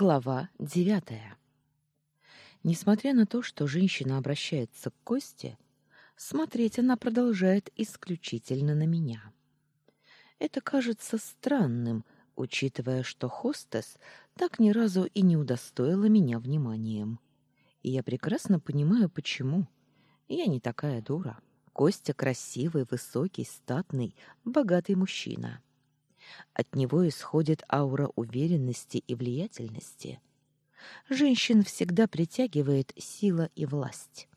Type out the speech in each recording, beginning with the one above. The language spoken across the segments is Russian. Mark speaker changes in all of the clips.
Speaker 1: Глава девятая. Несмотря на то, что женщина обращается к Косте, смотреть она продолжает исключительно на меня. Это кажется странным, учитывая, что хостес так ни разу и не удостоила меня вниманием. И я прекрасно понимаю, почему. Я не такая дура. Костя красивый, высокий, статный, богатый мужчина. От него исходит аура уверенности и влиятельности. Женщин всегда притягивает сила и власть.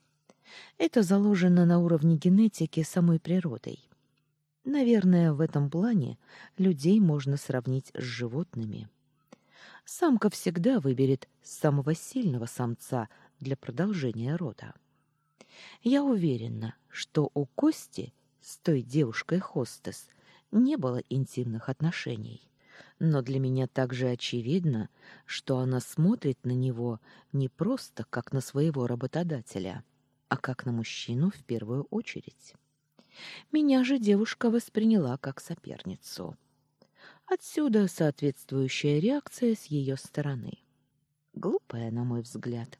Speaker 1: Это заложено на уровне генетики самой природой. Наверное, в этом плане людей можно сравнить с животными. Самка всегда выберет самого сильного самца для продолжения рода. Я уверена, что у Кости с той девушкой-хостес – не было интимных отношений. Но для меня также очевидно, что она смотрит на него не просто как на своего работодателя, а как на мужчину в первую очередь. Меня же девушка восприняла как соперницу. Отсюда соответствующая реакция с ее стороны. Глупая, на мой взгляд,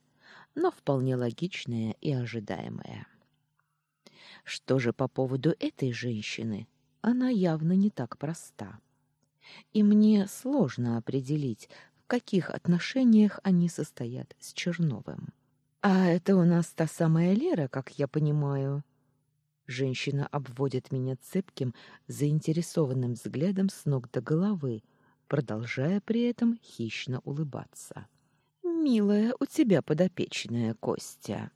Speaker 1: но вполне логичная и ожидаемая. Что же по поводу этой женщины, она явно не так проста. И мне сложно определить, в каких отношениях они состоят с Черновым. А это у нас та самая Лера, как я понимаю. Женщина обводит меня цепким, заинтересованным взглядом с ног до головы, продолжая при этом хищно улыбаться. Милая, у тебя подопечная Костя.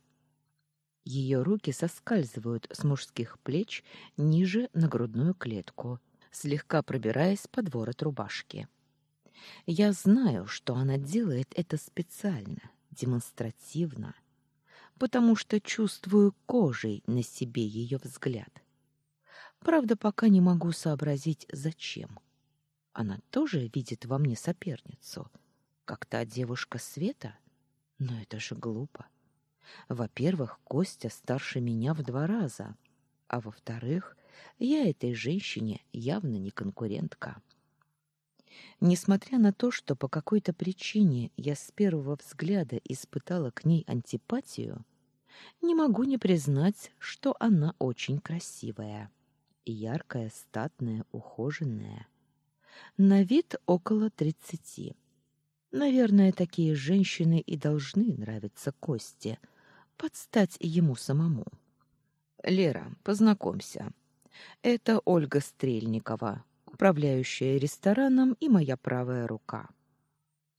Speaker 1: Ее руки соскальзывают с мужских плеч ниже на грудную клетку, слегка пробираясь под ворот рубашки. Я знаю, что она делает это специально, демонстративно, потому что чувствую кожей на себе ее взгляд. Правда, пока не могу сообразить, зачем. Она тоже видит во мне соперницу, как та девушка Света, но это же глупо. Во-первых, Костя старше меня в два раза, а во-вторых, я этой женщине явно не конкурентка. Несмотря на то, что по какой-то причине я с первого взгляда испытала к ней антипатию, не могу не признать, что она очень красивая. Яркая, статная, ухоженная. На вид около тридцати. Наверное, такие женщины и должны нравиться Косте — подстать ему самому. Лера, познакомься. Это Ольга Стрельникова, управляющая рестораном и моя правая рука.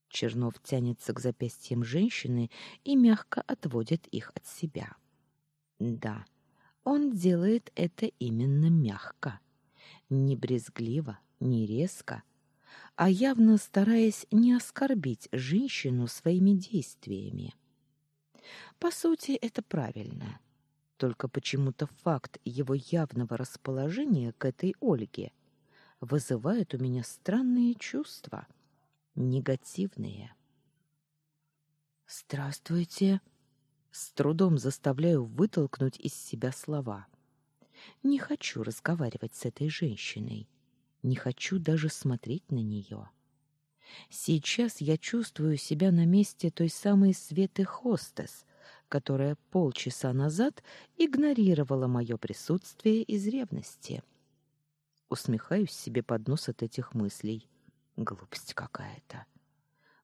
Speaker 1: Чернов тянется к запястьям женщины и мягко отводит их от себя. Да, он делает это именно мягко, не брезгливо, не резко, а явно стараясь не оскорбить женщину своими действиями. По сути, это правильно. Только почему-то факт его явного расположения к этой Ольге вызывает у меня странные чувства, негативные. «Здравствуйте!» С трудом заставляю вытолкнуть из себя слова. Не хочу разговаривать с этой женщиной. Не хочу даже смотреть на нее. Сейчас я чувствую себя на месте той самой Светы Хостес, которая полчаса назад игнорировала мое присутствие из ревности. Усмехаюсь себе под нос от этих мыслей. Глупость какая-то.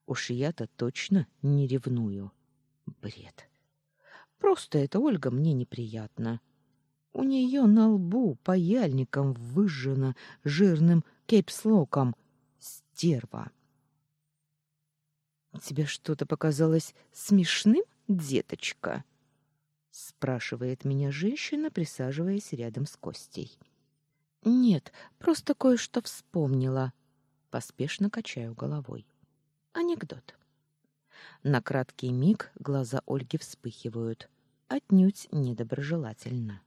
Speaker 1: Уж я-то точно не ревную. Бред. Просто эта Ольга мне неприятна. У нее на лбу паяльником выжжено жирным кейпслоком стерва. Тебе что-то показалось смешным, деточка? спрашивает меня женщина, присаживаясь рядом с Костей. Нет, просто кое-что вспомнила. Поспешно качаю головой. Анекдот. На краткий миг глаза Ольги вспыхивают, отнюдь недоброжелательно.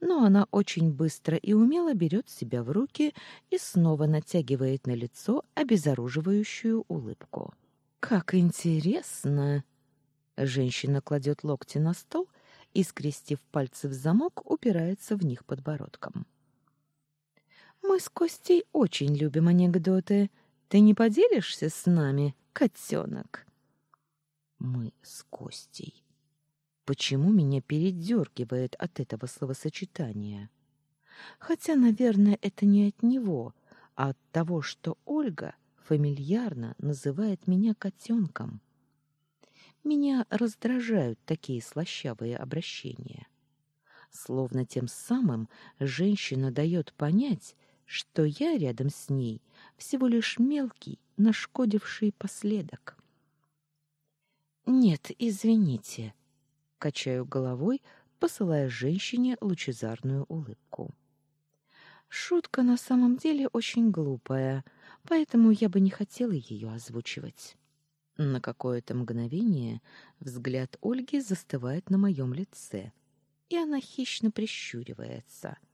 Speaker 1: Но она очень быстро и умело берет себя в руки и снова натягивает на лицо обезоруживающую улыбку. Как интересно. Женщина кладет локти на стол и, скрестив пальцы в замок, упирается в них подбородком. Мы с Костей очень любим анекдоты, Ты не поделишься с нами, котенок?» Мы с Костей. Почему меня передергивает от этого словосочетания? Хотя, наверное, это не от него, а от того, что Ольга фамильярно называет меня котенком. Меня раздражают такие слащавые обращения. Словно тем самым женщина дает понять, что я рядом с ней всего лишь мелкий, нашкодивший последок. «Нет, извините», — качаю головой, посылая женщине лучезарную улыбку. Шутка на самом деле очень глупая, поэтому я бы не хотела ее озвучивать. На какое-то мгновение взгляд Ольги застывает на моем лице, и она хищно прищуривается —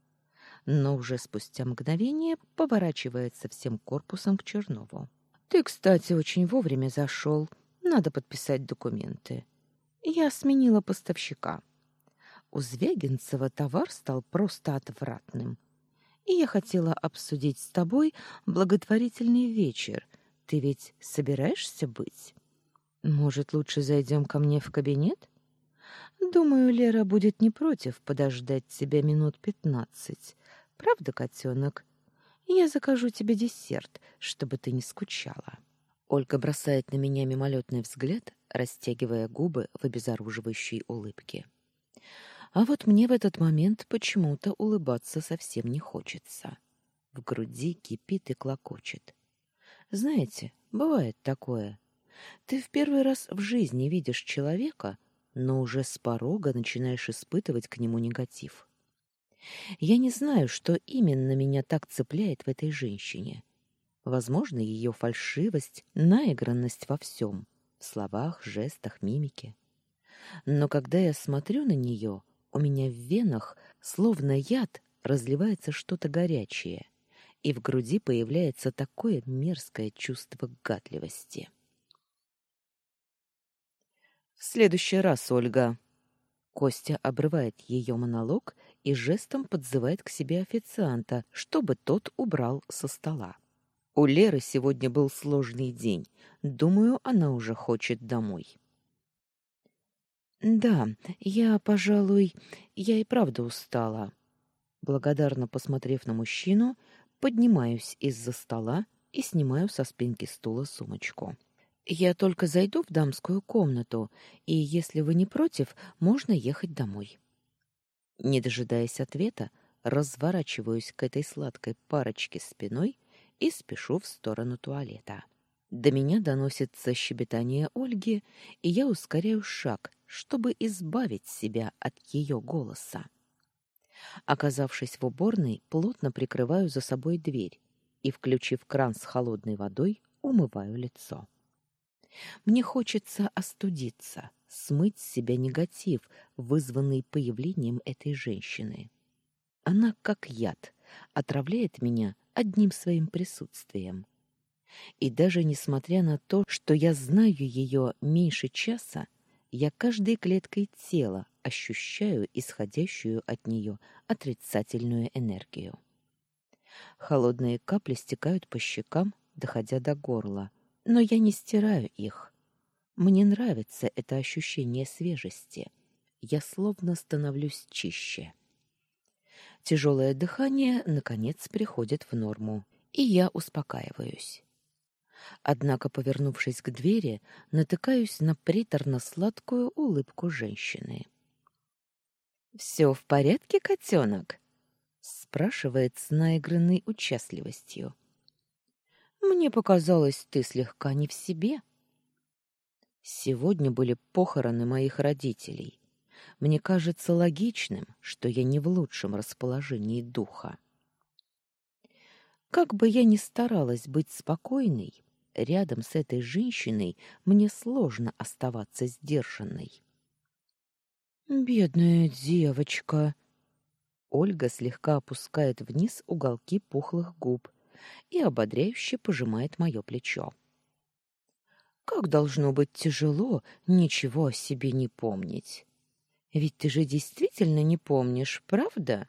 Speaker 1: но уже спустя мгновение поворачивается всем корпусом к Чернову. «Ты, кстати, очень вовремя зашел. Надо подписать документы. Я сменила поставщика. У Звягинцева товар стал просто отвратным. И я хотела обсудить с тобой благотворительный вечер. Ты ведь собираешься быть? Может, лучше зайдем ко мне в кабинет?» Думаю, Лера будет не против подождать тебя минут пятнадцать. Правда, котенок? Я закажу тебе десерт, чтобы ты не скучала. Ольга бросает на меня мимолетный взгляд, растягивая губы в обезоруживающей улыбке. А вот мне в этот момент почему-то улыбаться совсем не хочется. В груди кипит и клокочет. Знаете, бывает такое. Ты в первый раз в жизни видишь человека, но уже с порога начинаешь испытывать к нему негатив. Я не знаю, что именно меня так цепляет в этой женщине. Возможно, ее фальшивость, наигранность во всем — в словах, жестах, мимике. Но когда я смотрю на нее, у меня в венах, словно яд, разливается что-то горячее, и в груди появляется такое мерзкое чувство гадливости. «В следующий раз, Ольга!» Костя обрывает ее монолог и жестом подзывает к себе официанта, чтобы тот убрал со стола. У Леры сегодня был сложный день. Думаю, она уже хочет домой. Да, я, пожалуй, я и правда устала. Благодарно посмотрев на мужчину, поднимаюсь из-за стола и снимаю со спинки стула сумочку. Я только зайду в дамскую комнату, и если вы не против, можно ехать домой. Не дожидаясь ответа, разворачиваюсь к этой сладкой парочке спиной и спешу в сторону туалета. До меня доносится щебетание Ольги, и я ускоряю шаг, чтобы избавить себя от ее голоса. Оказавшись в уборной, плотно прикрываю за собой дверь и, включив кран с холодной водой, умываю лицо. Мне хочется остудиться, смыть с себя негатив, вызванный появлением этой женщины. Она, как яд, отравляет меня одним своим присутствием. И даже несмотря на то, что я знаю ее меньше часа, я каждой клеткой тела ощущаю исходящую от нее отрицательную энергию. Холодные капли стекают по щекам, доходя до горла, но я не стираю их. Мне нравится это ощущение свежести. Я словно становлюсь чище. Тяжелое дыхание, наконец, приходит в норму, и я успокаиваюсь. Однако, повернувшись к двери, натыкаюсь на приторно-сладкую улыбку женщины. «Все в порядке, котенок?» — спрашивает с наигранной участливостью. Мне показалось, ты слегка не в себе. Сегодня были похороны моих родителей. Мне кажется логичным, что я не в лучшем расположении духа. Как бы я ни старалась быть спокойной, рядом с этой женщиной мне сложно оставаться сдержанной. Бедная девочка. Ольга слегка опускает вниз уголки пухлых губ, и ободряюще пожимает мое плечо. Как должно быть тяжело ничего о себе не помнить. Ведь ты же действительно не помнишь, правда?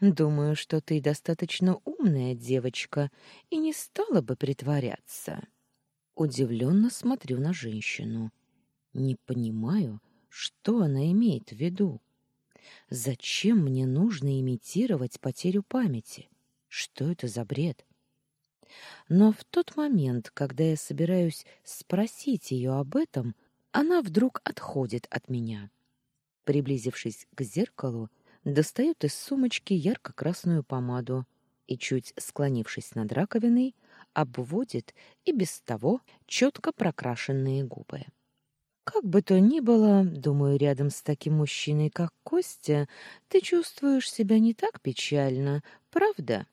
Speaker 1: Думаю, что ты достаточно умная девочка и не стала бы притворяться. Удивленно смотрю на женщину. Не понимаю, что она имеет в виду. Зачем мне нужно имитировать потерю памяти? Что это за бред? Но в тот момент, когда я собираюсь спросить ее об этом, она вдруг отходит от меня. Приблизившись к зеркалу, достает из сумочки ярко-красную помаду и, чуть склонившись над раковиной, обводит и без того четко прокрашенные губы. Как бы то ни было, думаю, рядом с таким мужчиной, как Костя, ты чувствуешь себя не так печально, правда?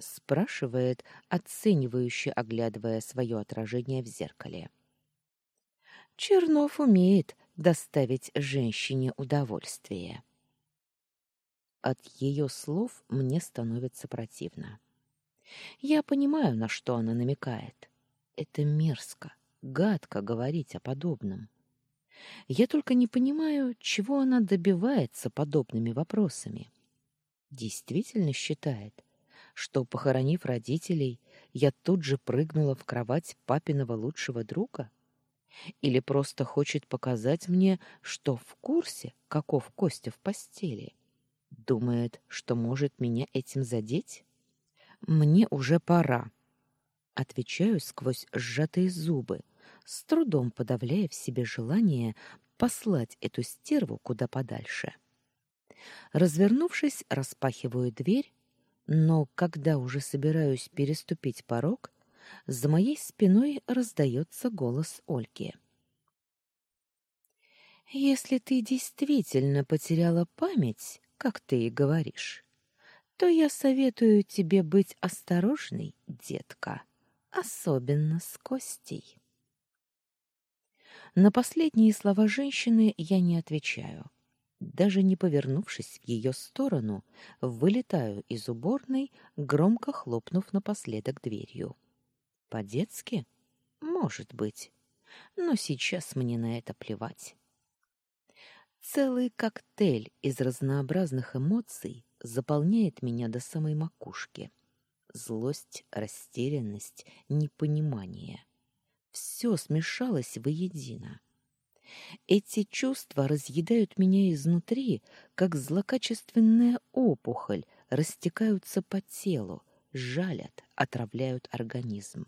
Speaker 1: спрашивает, оценивающе оглядывая свое отражение в зеркале. Чернов умеет доставить женщине удовольствие. От ее слов мне становится противно. Я понимаю, на что она намекает. Это мерзко, гадко говорить о подобном. Я только не понимаю, чего она добивается подобными вопросами. Действительно считает, что, похоронив родителей, я тут же прыгнула в кровать папиного лучшего друга? Или просто хочет показать мне, что в курсе, каков Костя в постели? Думает, что может меня этим задеть? Мне уже пора. Отвечаю сквозь сжатые зубы, с трудом подавляя в себе желание послать эту стерву куда подальше. Развернувшись, распахиваю дверь, но когда уже собираюсь переступить порог, за моей спиной раздается голос Ольги. Если ты действительно потеряла память, как ты и говоришь, то я советую тебе быть осторожной, детка, особенно с Костей. На последние слова женщины я не отвечаю. Даже не повернувшись в ее сторону, вылетаю из уборной, громко хлопнув напоследок дверью. По-детски? Может быть. Но сейчас мне на это плевать. Целый коктейль из разнообразных эмоций заполняет меня до самой макушки. Злость, растерянность, непонимание. Все смешалось воедино. Эти чувства разъедают меня изнутри, как злокачественная опухоль, растекаются по телу, жалят, отравляют организм.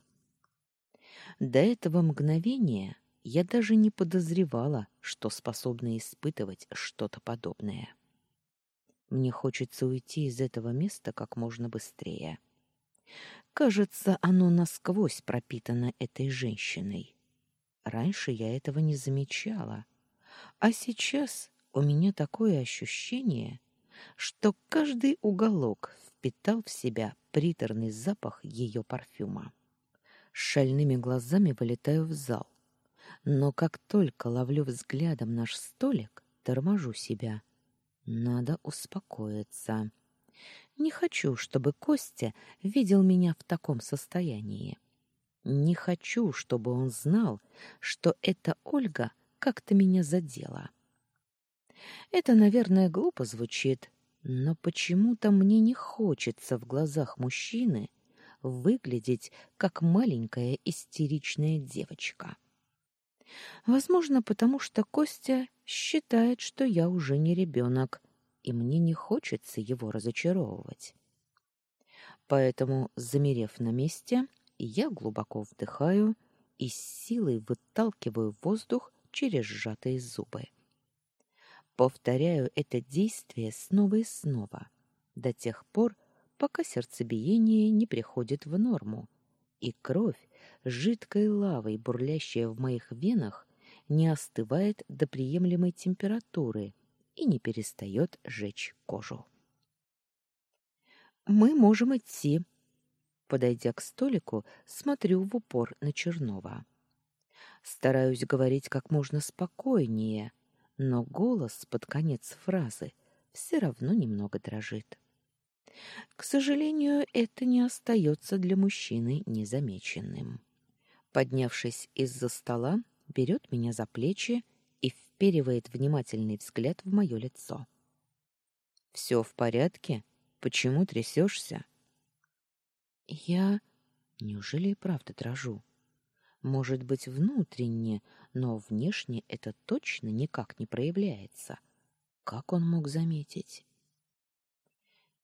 Speaker 1: До этого мгновения я даже не подозревала, что способна испытывать что-то подобное. Мне хочется уйти из этого места как можно быстрее. Кажется, оно насквозь пропитано этой женщиной. Раньше я этого не замечала, а сейчас у меня такое ощущение, что каждый уголок впитал в себя приторный запах ее парфюма. С шальными глазами вылетаю в зал, но как только ловлю взглядом наш столик, торможу себя. Надо успокоиться. Не хочу, чтобы Костя видел меня в таком состоянии. Не хочу, чтобы он знал, что эта Ольга как-то меня задела. Это, наверное, глупо звучит, но почему-то мне не хочется в глазах мужчины выглядеть как маленькая истеричная девочка. Возможно, потому что Костя считает, что я уже не ребенок, и мне не хочется его разочаровывать. Поэтому, замерев на месте, я глубоко вдыхаю и с силой выталкиваю воздух через сжатые зубы. Повторяю это действие снова и снова, до тех пор, пока сердцебиение не приходит в норму, и кровь, жидкой лавой, бурлящая в моих венах, не остывает до приемлемой температуры и не перестает жечь кожу. «Мы можем идти», Подойдя к столику, смотрю в упор на Чернова. Стараюсь говорить как можно спокойнее, но голос под конец фразы все равно немного дрожит. К сожалению, это не остается для мужчины незамеченным. Поднявшись из-за стола, берет меня за плечи и вперивает внимательный взгляд в мое лицо. Все в порядке? Почему трясешься?» «Я... Неужели и правда дрожу? Может быть, внутренне, но внешне это точно никак не проявляется. Как он мог заметить?»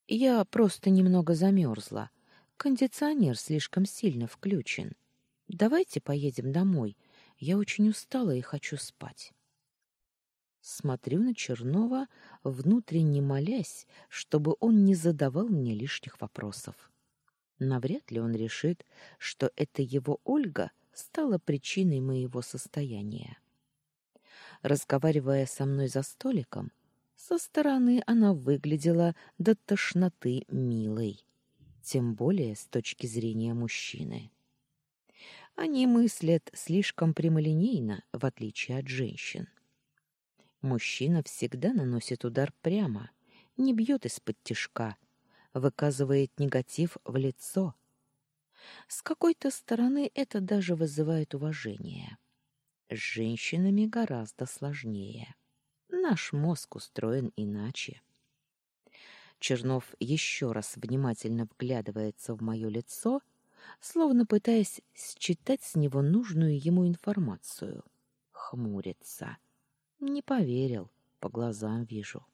Speaker 1: «Я просто немного замерзла. Кондиционер слишком сильно включен. Давайте поедем домой. Я очень устала и хочу спать». Смотрю на Чернова, внутренне молясь, чтобы он не задавал мне лишних вопросов. Навряд ли он решит, что это его Ольга стала причиной моего состояния. Разговаривая со мной за столиком, со стороны она выглядела до тошноты милой, тем более с точки зрения мужчины. Они мыслят слишком прямолинейно, в отличие от женщин. Мужчина всегда наносит удар прямо, не бьет из-под тишка, выказывает негатив в лицо. С какой-то стороны это даже вызывает уважение. С женщинами гораздо сложнее. Наш мозг устроен иначе. Чернов еще раз внимательно вглядывается в мое лицо, словно пытаясь считать с него нужную ему информацию. Хмурится. Не поверил, по глазам вижу.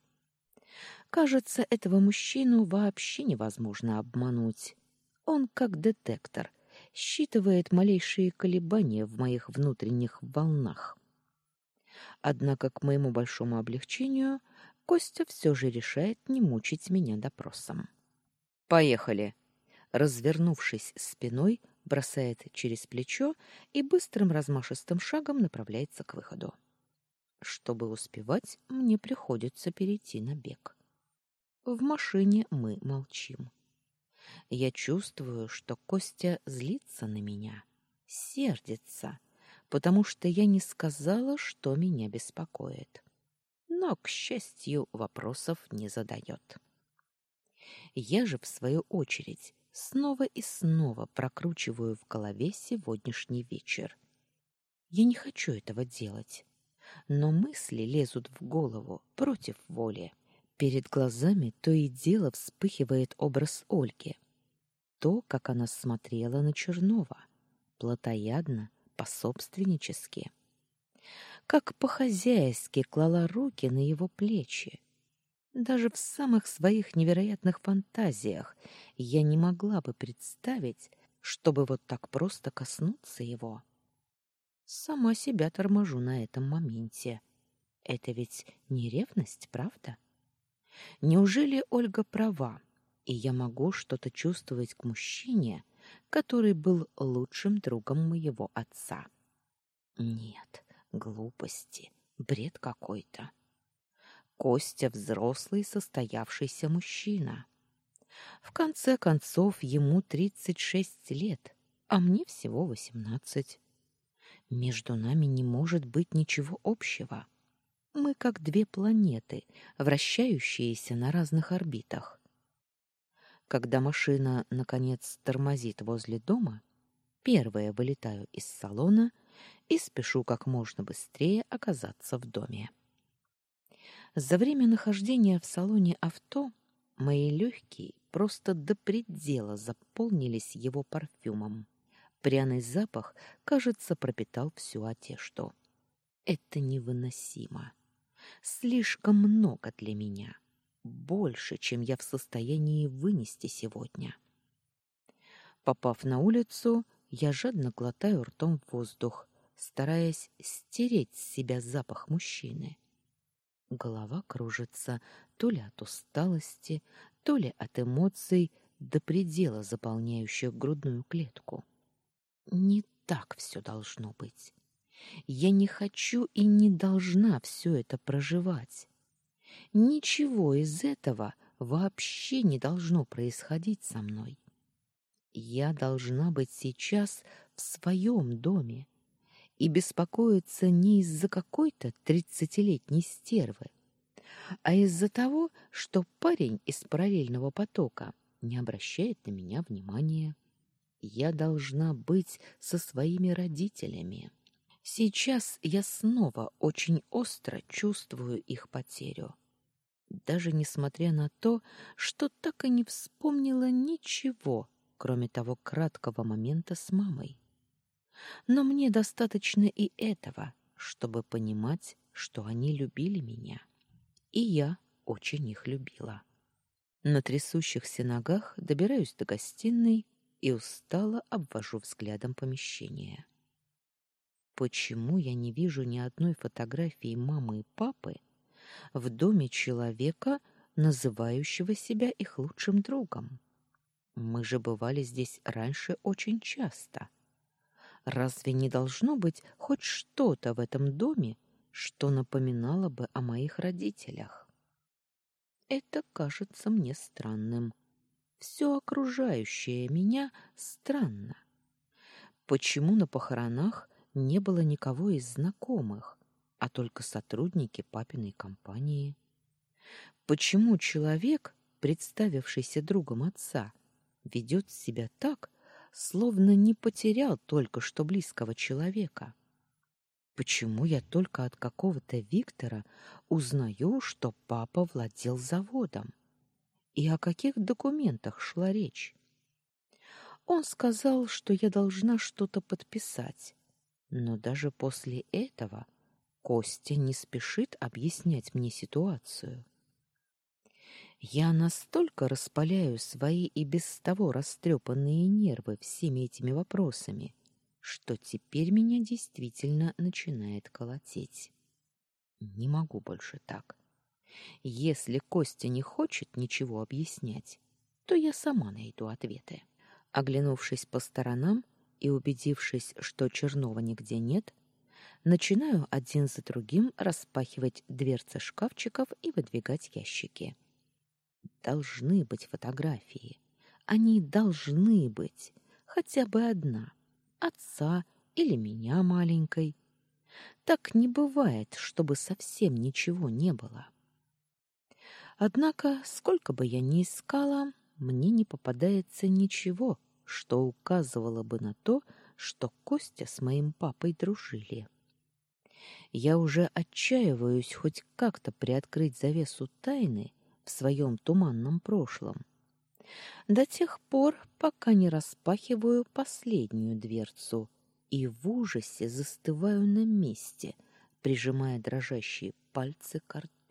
Speaker 1: Кажется, этого мужчину вообще невозможно обмануть. Он как детектор, считывает малейшие колебания в моих внутренних волнах. Однако, к моему большому облегчению, Костя все же решает не мучить меня допросом. «Поехали!» Развернувшись спиной, бросает через плечо и быстрым размашистым шагом направляется к выходу. Чтобы успевать, мне приходится перейти на бег. В машине мы молчим. Я чувствую, что Костя злится на меня, сердится, потому что я не сказала, что меня беспокоит. Но, к счастью, вопросов не задает. Я же, в свою очередь, снова и снова прокручиваю в голове сегодняшний вечер. Я не хочу этого делать но мысли лезут в голову против воли. Перед глазами то и дело вспыхивает образ Ольги. То, как она смотрела на Чернова, плотоядно, пособственнически. Как по-хозяйски клала руки на его плечи. Даже в самых своих невероятных фантазиях я не могла бы представить, чтобы вот так просто коснуться его. Сама себя торможу на этом моменте. Это ведь не ревность, правда? Неужели Ольга права, и я могу что-то чувствовать к мужчине, который был лучшим другом моего отца? Нет, глупости, бред какой-то. Костя взрослый состоявшийся мужчина. В конце концов, ему тридцать шесть лет, а мне всего восемнадцать. Между нами не может быть ничего общего. Мы как две планеты, вращающиеся на разных орбитах. Когда машина, наконец, тормозит возле дома, первая вылетаю из салона и спешу как можно быстрее оказаться в доме. За время нахождения в салоне авто мои легкие просто до предела заполнились его парфюмом. Пряный запах, кажется, пропитал всю одежду. Это невыносимо. Слишком много для меня. Больше, чем я в состоянии вынести сегодня. Попав на улицу, я жадно глотаю ртом воздух, стараясь стереть с себя запах мужчины. Голова кружится то ли от усталости, то ли от эмоций до предела заполняющих грудную клетку. Не так все должно быть. Я не хочу и не должна все это проживать. Ничего из этого вообще не должно происходить со мной. Я должна быть сейчас в своем доме и беспокоиться не из-за какой-то тридцатилетней стервы, а из-за того, что парень из параллельного потока не обращает на меня внимания. Я должна быть со своими родителями. Сейчас я снова очень остро чувствую их потерю. Даже несмотря на то, что так и не вспомнила ничего, кроме того краткого момента с мамой. Но мне достаточно и этого, чтобы понимать, что они любили меня. И я очень их любила. На трясущихся ногах добираюсь до гостиной и устало обвожу взглядом помещение. Почему я не вижу ни одной фотографии мамы и папы в доме человека, называющего себя их лучшим другом? Мы же бывали здесь раньше очень часто. Разве не должно быть хоть что-то в этом доме, что напоминало бы о моих родителях? Это кажется мне странным. Все окружающее меня странно. Почему на похоронах не было никого из знакомых, а только сотрудники папиной компании? Почему человек, представившийся другом отца, ведет себя так, словно не потерял только что близкого человека? Почему я только от какого-то Виктора узнаю, что папа владел заводом? И о каких документах шла речь? Он сказал, что я должна что-то подписать. Но даже после этого Костя не спешит объяснять мне ситуацию. Я настолько распаляю свои и без того растрепанные нервы всеми этими вопросами, что теперь меня действительно начинает колотить. Не могу больше так. Если Костя не хочет ничего объяснять, то я сама найду ответы. Оглянувшись по сторонам и убедившись, что Чернова нигде нет, начинаю один за другим распахивать дверцы шкафчиков и выдвигать ящики. Должны быть фотографии. Они должны быть. Хотя бы одна отца или меня маленькой. Так не бывает, чтобы совсем ничего не было. Однако, сколько бы я ни искала, мне не попадается ничего, что указывало бы на то, что Костя с моим папой дружили. Я уже отчаиваюсь хоть как-то приоткрыть завесу тайны в своем туманном прошлом, до тех пор, пока не распахиваю последнюю дверцу и в ужасе застываю на месте, прижимая дрожащие пальцы к рту.